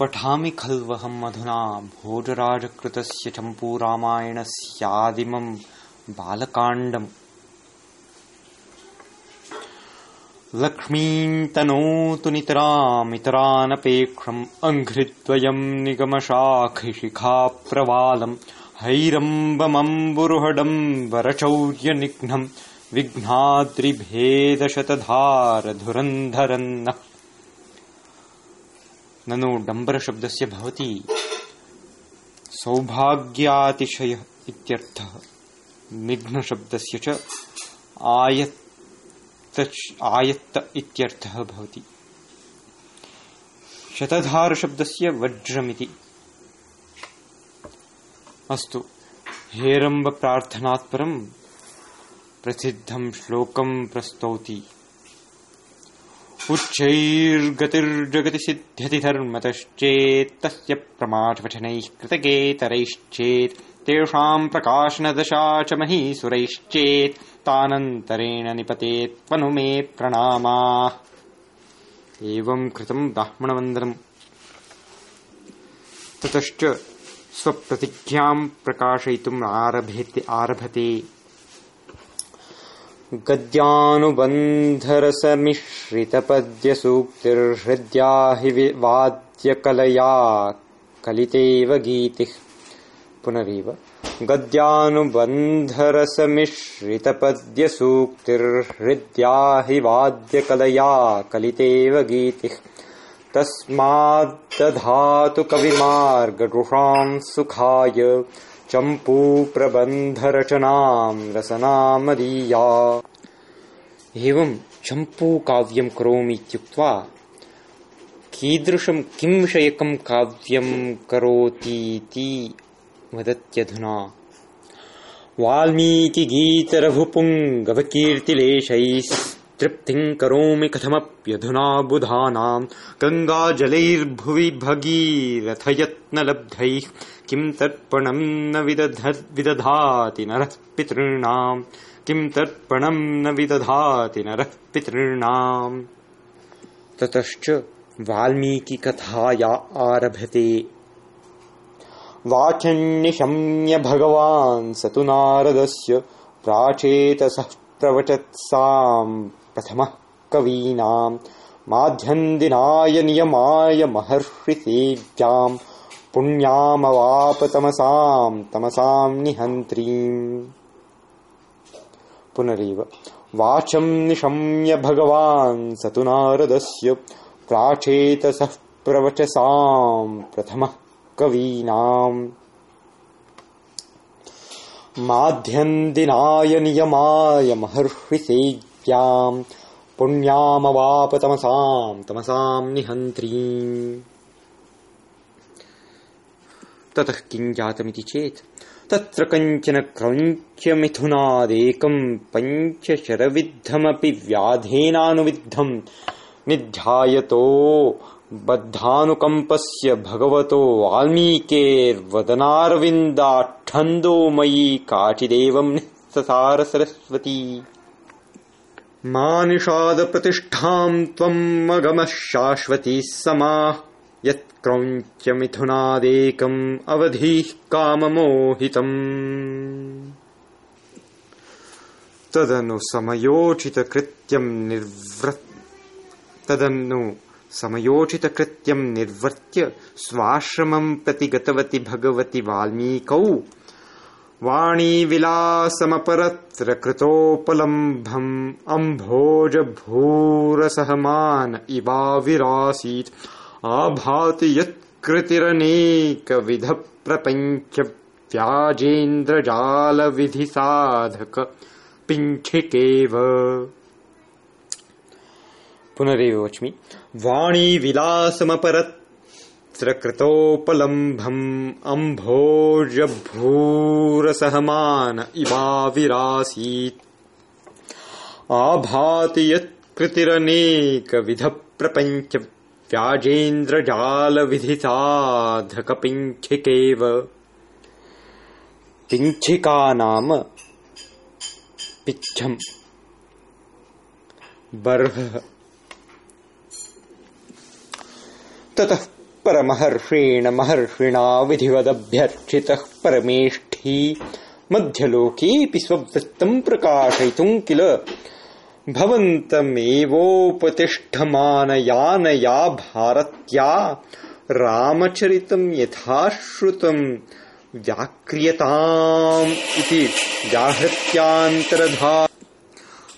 पठामि खल्वहम् अधुना भोजराजकृतस्य चम्पूरामायणस्यादिमम् बालकाण्डम्। लक्ष्मीम् तनोतु नितरामितरानपेक्षम् अङ्घ्रिद्वयम् निगमशाखिशिखाप्रवालम्। हैरम्बमम्बुरुहडम् वरचौर्यनिघ्नम् विघ्नाद्रिभेदशतधारधुरन्धरन्नः ननु डम्बरशब्दस्य भवति। सौभाग्यातिशयः इत्यर्थः। निघ्नशब्दस्य च आयत्त इत्यर्थः भवति। शतधारशब्दस्य वज्रमिति। अस्तु। हेरम्बप्रार्थनात् परम् प्रसिद्धम् श्लोकम् प्रस्तौति। उच्चैर्गतिर्जगति सिद्ध्यति धर्मतश्चेत् तस्य प्रमाटवचनैः कृतकेतरैश्चेत् तेषाम् प्रकाशनदशा च महीसुरैश्चेत् तानन्तरेण निपतेत्त्वनु मे प्रणामाः। एवम् कृतम् ब्राह्मणवन्दनम्। ततश्च स्वप्रतिज्ञाम् प्रकाशयितुम् आरभेते आरभते गद्यानुबन्धरसमिश्रितपद्यसूक्तिर्हृद्या हि वाद्यकलया कलितेव गीतिः। पुनरेव गद्यानुबन्धरसमिश्रितपद्यसूक्तिर्हृद्या हि वाद्यकलया कलितेव गीतिः। तस्माद्दधातु कविमार्गरुषाम् सुखाय चम्पूप्रबन्धरचनाम् रसनामदीया एवम् चम्पूकाव्यम् करोमीत्युक्त्वा किम् विषयकम् काव्यम् करोतीति वदत्यधुना वाल्मीकिगीतरघुपुङ्गवकीर्तिलेशैस्तृप्तिम् करोमि कथमप्यधुना बुधानाम्। गङ्गाजलैर्भुवि भगीरथयत्नलब्धैः किम् तर्पणम् न विदधाति नरः पितॄणाम्? किम् तर्पणम् न विदधाति नरः पितॄणाम्? ततश्च वाल्मीकिकथाया आरभते। वाचन्निशम्य भगवान् स तु नारदस्य प्राचेतसः प्रवचत्साम् प्रथमः कवीनाम् माध्यन्दिनाय नियमाय महर्षिसेव्याम् पुण्यामवाप तमसाम् निहन्त्रीम्। पुनरेव वाचम् निशम्य भगवान् स तु नारदस्य प्राचेतसः प्रवचसाम् प्रथमः कवीनाम्। माध्यन्दिनाय नियमाय पुण्यामवाप तमसाम् तमसाम् निहन्त्रीम् ततः किम् जातमिति चेत् तत्र कञ्चन क्रौञ्च्यमिथुनादेकम् पञ्चशरविद्धमपि व्याधेनानुविद्धम् निध्यायतो बद्धानुकम्पस्य भगवतो वाल्मीकेर्वदनारविन्दाठन्दो मयि काचिदेवम् निःससार सरस्वती मा निषादप्रतिष्ठाम् त्वम् अगमः शाश्वतीः समाः। यत्क्रौञ्च्यमिथुनादेकम् अवधीः काममोहितम्। तदनु समयोचितकृत्यम् निर्वृत् तदनु समयोचितकृत्यम् निर्वर्त्य स्वाश्रमम् प्रति गतवति भगवति वाल्मीकौ वाणीविलासमपरत्र कृतोपलम्भम् अम्भोजभूरसहमान इवाविरासीत् आभाति यत्कृतिरनेकविधप्रपञ्च व्याजेन्द्रजालविधिसाधक पिञ्छिकेव। पुनरेव वच्मि। वाणीविलासमपरत्र कृतोपलम्भम् अम्भोजभूरसहमान इवाविरासीत् आभाति यत्कृतिरनेकविधप्रपञ्च व्याजेन्द्रजालविधिसाधकपिञ्छिकेव पिञ्छिका नाम पिच्छम्। बर्हः। ततः परमहर्षेण महर्षिणा विधिवदभ्यर्चितः परमेष्ठी। मध्यलोकेऽपि स्ववृत्तम् प्रकाशयितुम् किल? भवन्तमेवोपतिष्ठमानयानया भारत्या रामचरितम् यथाश्रुतम् व्याक्रियताम् इति व्याहृत्यान्तरधा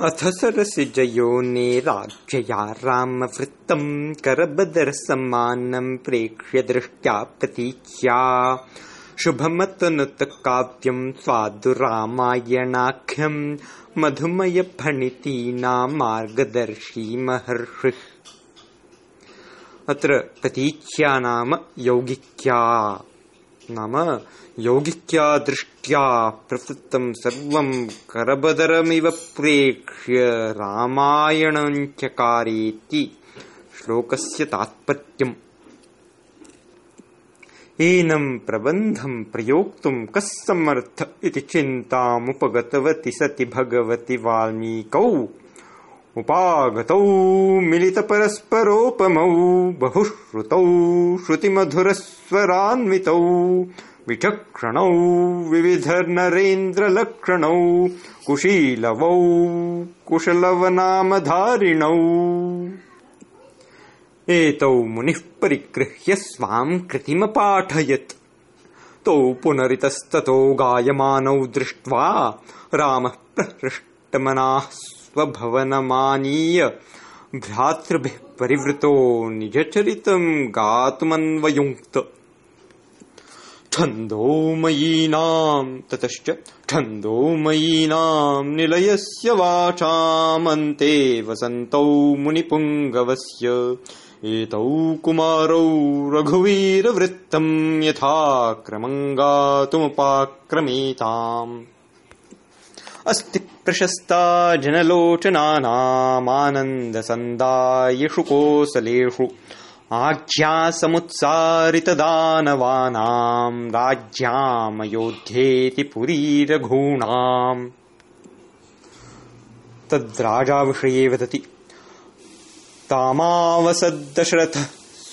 अथ सरसिजयोने राज्यया रामवृत्तम् करबदरसमानम् प्रेक्ष्य दृष्ट्या प्रतीच्या शुभमतनुतकाव्यम् स्वादुरामायणाख्यम् मधुमयफणितीनाम् मार्गदर्शी महर्षिः। अत्र प्रतीच्या नाम यौगिक्या नाम यौगिक्या दृष्ट्या प्रवृत्तम् सर्वम् करबदरमिव प्रेक्ष्य रामायणञ्चकारेति श्लोकस्य तात्पर्यम्। एनम् प्रबन्धम् प्रयोक्तुम् कः समर्थ इति चिन्तामुपगतवति सति भगवति वाल्मीकौ उपागतौ मिलितपरस्परोपमौ बहुश्रुतौ श्रुतिमधुरस्वरान्वितौ विचक्षणौ विविधनरेन्द्रलक्षणौ कुशीलवौ कुशलवनामधारिणौ। एतौ मुनिः परिगृह्य स्वाम् कृतिमपाठयत्। तौ पुनरितस्ततो गायमानौ दृष्ट्वा रामः प्रहृष्टमनाः स्वभवनमानीय भ्रातृभिः परिवृतो निजचरितम् गातुमन्वयुङ्क्त। छन्दोमयीनाम् ततश्च छन्दोमयीनाम् निलयस्य वाचामन्ते वसन्तौ मुनिपुङ्गवस्य। एतौ कुमारौ रघुवीरवृत्तम् यथाक्रमम् गातुमुपाक्रमेताम्। अस्ति प्रशस्ता जनलोचनानामानन्दसन्दायषु कोसलेषु आज्ञासमुत्सारितदानवानाम् राज्यामयोध्येति पुरीरघूणाम्। तद्राजाविषये वदति। तामावसद्दशरथः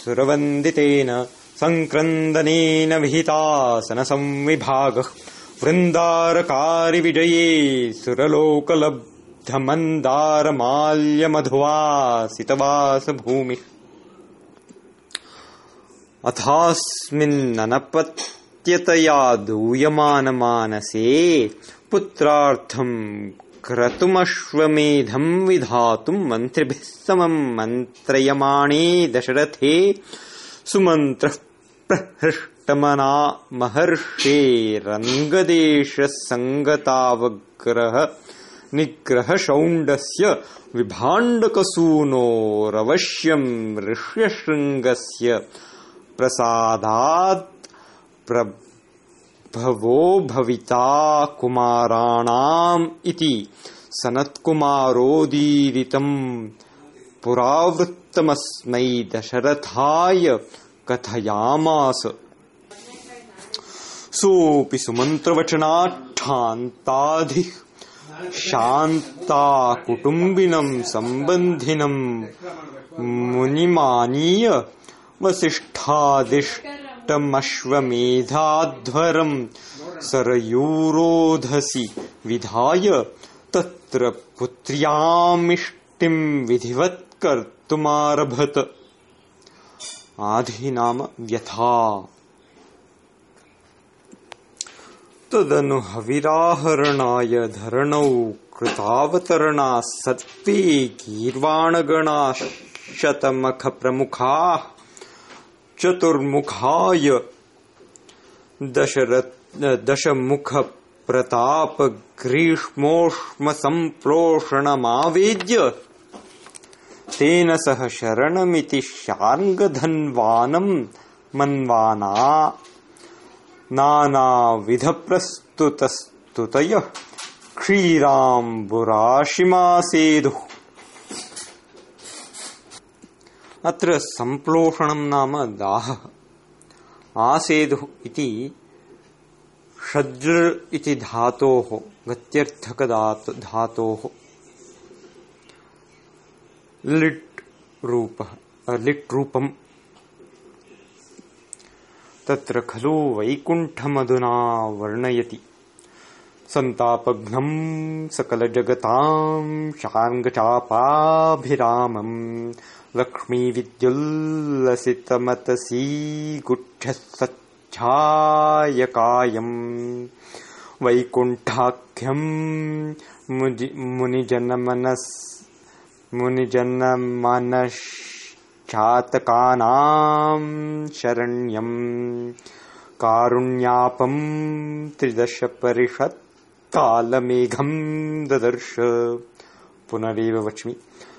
सुरवन्दितेन सङ्क्रन्दनेन विहितासनसंविभागः वृन्दारकारिविजये सुरलोकलब्धमन्दारमाल्यमधुवासितवासभूमिः। अथास्मिन्ननपत्यतया दूयमानमानसे पुत्रार्थम् क्रतुमश्वमेधम् विधातुम् मन्त्रिभिः समम् मन्त्रयमाणे दशरथे सुमन्त्रः प्रहृष्टमना महर्षेरङ्गदेशसङ्गतावग्रह निग्रहशौण्डस्य विभाण्डकसूनोरवश्यम् ऋष्यशृङ्गस्य प्रसादात् प्रभवो भविता कुमाराणाम् इति सनत्कुमारोदीरितम् पुरावृत्तमस्मै दशरथाय कथयामास सोऽपि सुमन्त्रवचनाच्छान्ताधिः शान्ताकुटुम्बिनम् सम्बन्धिनम् मुनिमानीय वसिष्ठादिष्टमश्वमेधाध्वरम् सरयूरोधसि विधाय तत्र पुत्र्यामिष्टिम् विधिवत् कर्तुमारभत आधिनाम व्यथा तदनु हविराहरणाय धरणौ कृतावतरणाः सत्त्वे गीर्वाणगणाः शतमखप्रमुखाः चतुर्मुखाय दशरथ दशमुखप्रताप ग्रीष्मोष्मसम्प्रोषणमावेद्य तेन सह शरणमिति शार्ङ्गधन्वानम् मन्वाना नानाविधप्रस्तुतस्तुतयः क्षीराम्बुराशिमासेदुः। अत्र सम्प्लोषणम् नाम दाहः आसेदुः इति षड्र इति धातोः गत्यर्थकधातु धातोः। लिट् रूपः लिट् रूपम् तत्र खलु वैकुण्ठमधुना वर्णयति। सन्तापघ्नम् सकलजगताम् शार्ङ्गचापाभिरामम् लक्ष्मीविद्युल्लसितमतसी गुच्छः सच्छायकायम् वैकुण्ठाख्यम् मुनिजनमनस् मुनिजनमनश्चातकानाम् शरण्यम् कारुण्यापम् त्रिदशपरिषत् कालमेघम् ददर्श। पुनरेव वच्मि।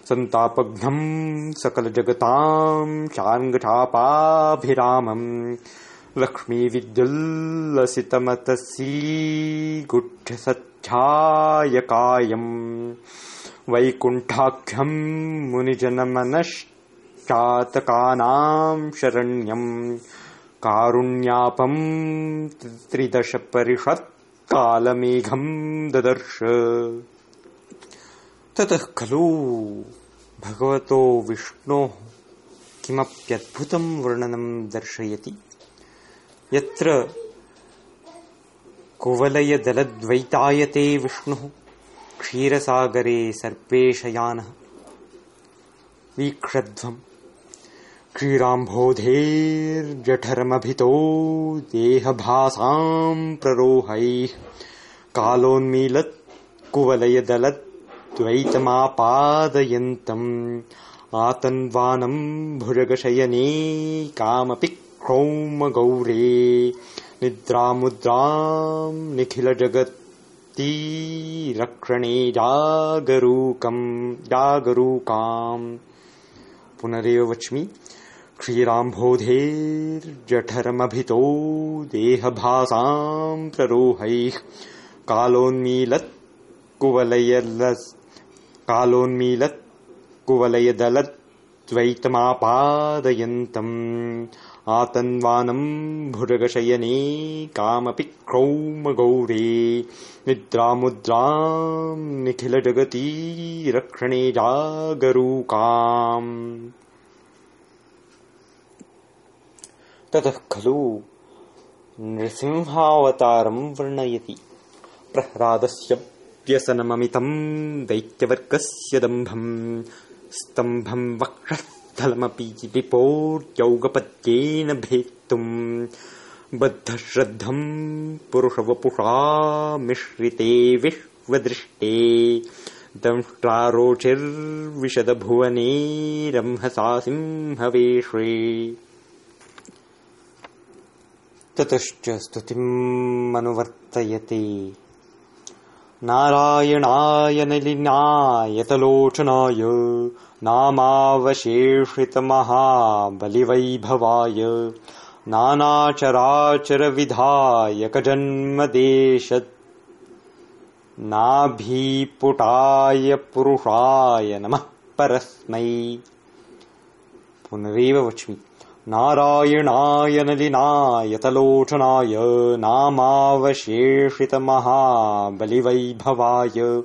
सन्तापघ्नम् सकलजगताम् शार्ङ्गचापाभिरामम् लक्ष्मीविद्युल्लसितमतसी गुच्छसच्छायकायम् वैकुण्ठाख्यम् ततः खलु भगवतो विष्णोः किमप्यद्भुतम् वर्णनम् दर्शयति? यत्र कुवलयदलद्वैतायते विष्णुः क्षीरसागरे सर्पेशयानः वीक्षध्वम् क्षीराम्भोधेर्जठरमभितो देहभासाम् प्ररोहैः कालोन्मीलत् कुवलयदलद्वैतमापादयन्तम् आतन्वानम् भुजगशयने कामपि क्षौमगौरे निद्रामुद्राम् निखिलजगती रक्षणे जागरूकम् जागरूकाम्। पुनरेव वच्मि क्षीराम्भोधेर्जठरमभितो देहभासाम् प्ररोहैः कालोन्मीलत् कुवलयलस् कालोन्मीलत् कुवलयदलद्वैतमापादयन्तम् आतन्वानम् भुजगशयने कामपि क्षौमगौरे निद्रामुद्राम् निखिलजगती रक्षणे जागरूकाम् ततः खलु नृसिंहावतारम् वर्णयति। प्रह्लादस्य व्यसनममितम् दैत्यवर्गस्य दम्भम् स्तम्भम् वक्षस्थलमपि विपोर्यौगपत्येन भेत्तुम् बद्धश्रद्धम् पुरुषवपुषा मिश्रिते विश्वदृष्टे दंष्ट्रारोचिर्विशदभुवने रंहसा सिंहवेश्वे ततश्च स्तुतिम् अनुवर्तयते। नारायणाय नलिनायतलोचनाय नामावशेषितमहाबलिवैभवाय नानाचराचरविधायकजन्मदेश नाभीपुटाय पुरुषाय नमः परस्मै। पुनरेव वच्मि नारायणाय नलिनायतलोचनाय नामावशेषितमहाबलिवैभवाय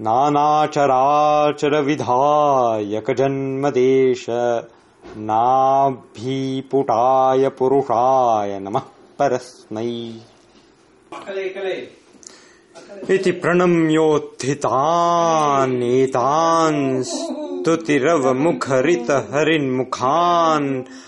नानाचराचरविधायकजन्मदेश नाभीपुटाय पुरुषाय नमः परस्मै। इति प्रणम्योत्थितानेतान् स्तुतिरवमुखरितहरिन्मुखान्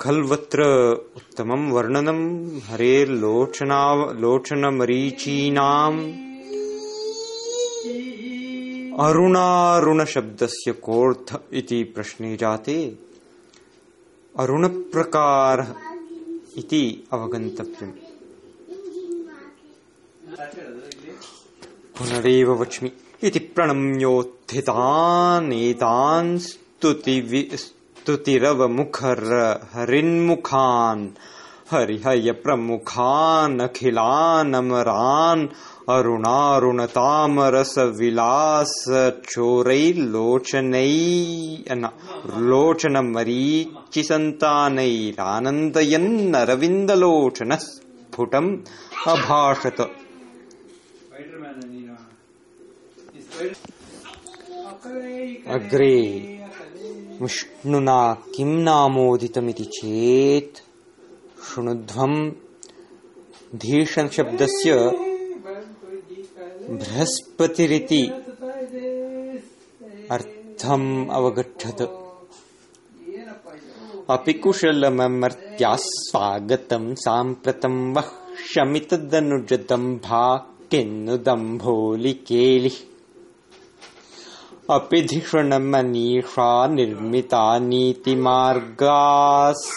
खल्वत्र उत्तमम् वर्णनम् हरेर्लोचना लोचनमरीचीनाम्। अरुणारुणशब्दस्य कोऽर्थ इति प्रश्ने जाते। अरुणप्रकारः इति अवगन्तव्यम्। पुनरेव वच्मि। इति प्रणम्योत्थितानेतान् स्तुतिरव मुखर हरिन्मुखान हरिहय प्रमुखान अखिलान अमरान अरुणारुणतामरस विलास चोरै लोचनै लोचनमरीचिसन्तानैरानन्दयन्नरविन्दलोचनः स्फुटम् अभाषत अग्रे। विष्णुना किं नामोदितमिति चेत्? शृणुध्वम् धीषणशब्दस्य बृहस्पतिरिति अर्थम् अवगच्छत्। अपि कुशलममर्त्या स्वागतं साम्प्रतं वः शमितदनुजदम्भा किन्नु दम्भोलिकेलिः अपि धिषणमनीषा निर्मिता नीतिमार्गास्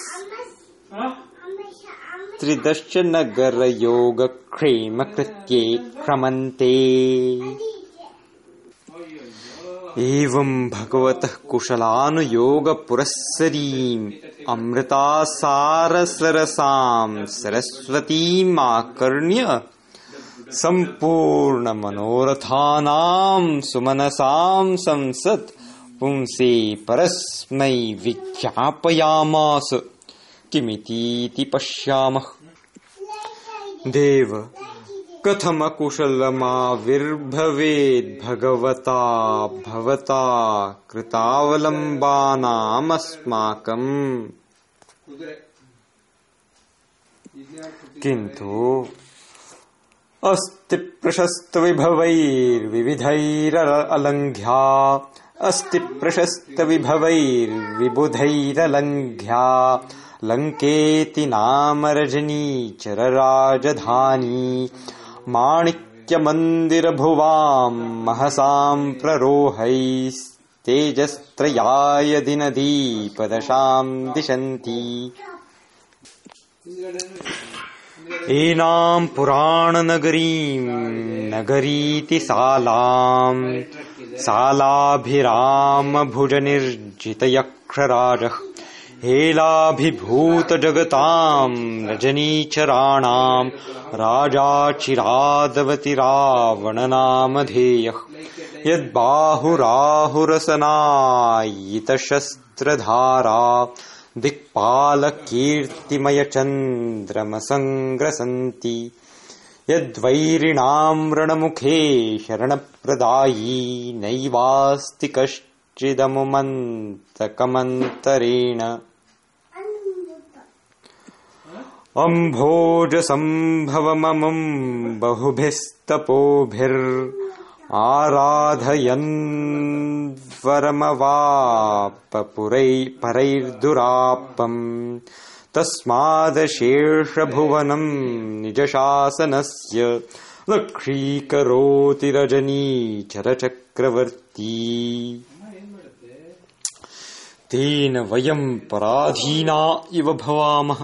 त्रिदश नगरयोगक्षेमकृत्ये क्रमन्ते। एवं भगवतः कुशलानुयोगपुरःसरीम् अमृतासारसरसां सरस्वतीमाकर्ण्य संपूर्ण मनोरथानाम सुमनसाम संसत पुंसे परस्मय विज्ञापयामास। किमिति पश्याम? देव कथम कथमकुशलमाविर्भवेद् भगवता भवता कृतावलम्बानामस्माकम्। किन्तु अस्ति प्रशस्तविभवैर्विविधैरलङ्घ्या अस्ति प्रशस्तविभवैर्विबुधैरलङ्घ्या लङ्केति नाम रजनीचरराजधानी माणिक्यमन्दिरभुवाम् महसाम् प्ररोहैस्तेजस्त्रयाय दिनदीपदशाम् दिशन्ति एनाम् पुराणनगरीम् नगरीति सालाम्। सालाभिरामभुजनिर्जितयक्षराजः। हेलाभिभूतजगताम् रजनीचराणाम्। राजाचिरादवति रावणनामधेयः यद्बाहुराहुरसनायितशस्त्रधारा दिक्पालकीर्तिमयचन्द्रमसङ्ग्रसन्ति। यद्वैरिणाम् रणमुखे शरणप्रदायी नैवास्ति कश्चिदमुमन्तकमन्तरेण अम्भोजसम्भवममुम् बहुभिस्तपोभिर् आराधयन्वरमवापपुरै परैर्दुरापम् तस्मादशेषभुवनम् निजशासनस्य लक्षीकरोति रजनीचरचक्रवर्ती तेन वयम् पराधीना इव भवामः